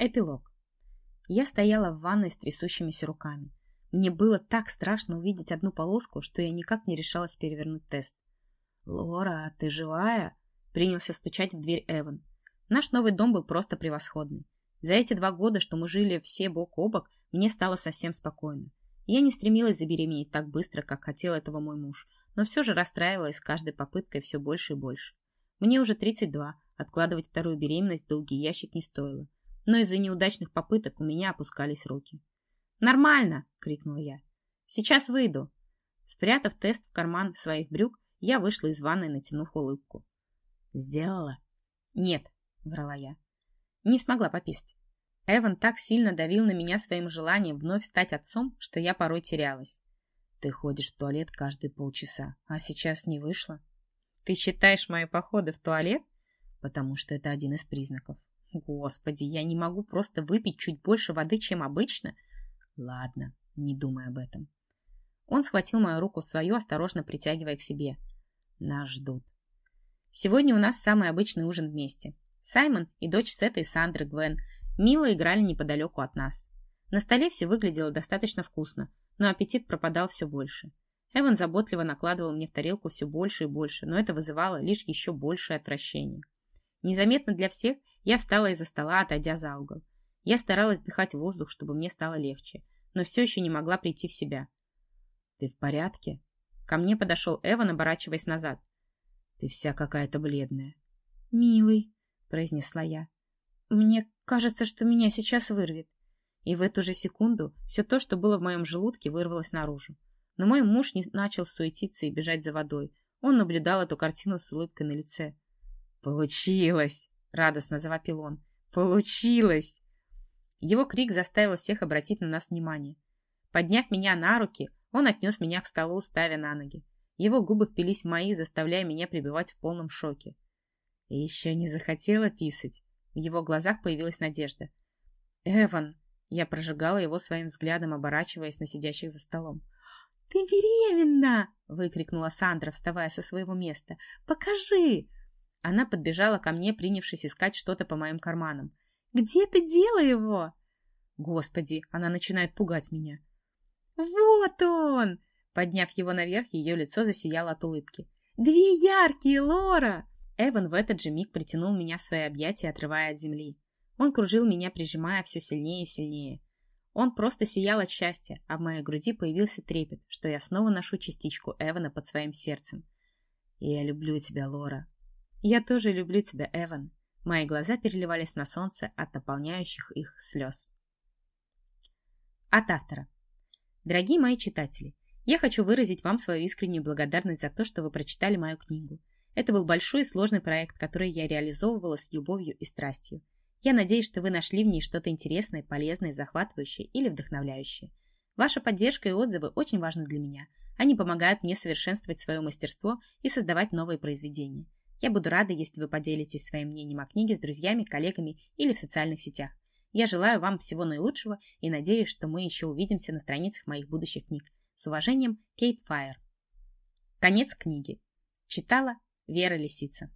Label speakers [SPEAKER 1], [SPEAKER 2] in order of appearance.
[SPEAKER 1] Эпилог. Я стояла в ванной с трясущимися руками. Мне было так страшно увидеть одну полоску, что я никак не решалась перевернуть тест. «Лора, ты живая?» — принялся стучать в дверь Эван. Наш новый дом был просто превосходный. За эти два года, что мы жили все бок о бок, мне стало совсем спокойно. Я не стремилась забеременеть так быстро, как хотел этого мой муж, но все же расстраивалась с каждой попыткой все больше и больше. Мне уже 32, откладывать вторую беременность в долгий ящик не стоило. Но из-за неудачных попыток у меня опускались руки. «Нормально!» — крикнула я. «Сейчас выйду!» Спрятав тест в карман своих брюк, я вышла из ванной, натянув улыбку. «Сделала?» «Нет», — врала я. Не смогла пописать. Эван так сильно давил на меня своим желанием вновь стать отцом, что я порой терялась. Ты ходишь в туалет каждые полчаса, а сейчас не вышла. Ты считаешь мои походы в туалет? Потому что это один из признаков. Господи, я не могу просто выпить чуть больше воды, чем обычно. Ладно, не думай об этом. Он схватил мою руку в свою, осторожно притягивая к себе. Нас ждут. Сегодня у нас самый обычный ужин вместе. Саймон и дочь Сета и Сандры Гвен мило играли неподалеку от нас. На столе все выглядело достаточно вкусно, но аппетит пропадал все больше. Эван заботливо накладывал мне в тарелку все больше и больше, но это вызывало лишь еще большее отвращение. Незаметно для всех я встала из-за стола, отойдя за угол. Я старалась дыхать воздух, чтобы мне стало легче, но все еще не могла прийти в себя. «Ты в порядке?» Ко мне подошел Эван, оборачиваясь назад. «Ты вся какая-то бледная». «Милый», — произнесла я. «Мне кажется, что меня сейчас вырвет». И в эту же секунду все то, что было в моем желудке, вырвалось наружу. Но мой муж не начал суетиться и бежать за водой. Он наблюдал эту картину с улыбкой на лице. «Получилось!» — радостно завопил он. «Получилось!» Его крик заставил всех обратить на нас внимание. Подняв меня на руки, он отнес меня к столу, ставя на ноги. Его губы впились в мои, заставляя меня пребывать в полном шоке. И еще не захотела писать. В его глазах появилась надежда. «Эван!» Я прожигала его своим взглядом, оборачиваясь на сидящих за столом. «Ты беременна!» — выкрикнула Сандра, вставая со своего места. «Покажи!» Она подбежала ко мне, принявшись искать что-то по моим карманам. «Где ты дела его?» Господи, она начинает пугать меня. «Вот он!» Подняв его наверх, ее лицо засияло от улыбки. «Две яркие, Лора!» Эван в этот же миг притянул меня в свои объятия, отрывая от земли. Он кружил меня, прижимая все сильнее и сильнее. Он просто сиял от счастья, а в моей груди появился трепет, что я снова ношу частичку Эвана под своим сердцем. «Я люблю тебя, Лора». «Я тоже люблю тебя, Эван». Мои глаза переливались на солнце от наполняющих их слез. От автора. Дорогие мои читатели, я хочу выразить вам свою искреннюю благодарность за то, что вы прочитали мою книгу. Это был большой и сложный проект, который я реализовывала с любовью и страстью. Я надеюсь, что вы нашли в ней что-то интересное, полезное, захватывающее или вдохновляющее. Ваша поддержка и отзывы очень важны для меня. Они помогают мне совершенствовать свое мастерство и создавать новые произведения. Я буду рада, если вы поделитесь своим мнением о книге с друзьями, коллегами или в социальных сетях. Я желаю вам всего наилучшего и надеюсь, что мы еще увидимся на страницах моих будущих книг. С уважением, Кейт Файер. Конец книги. Читала Вера Лисица.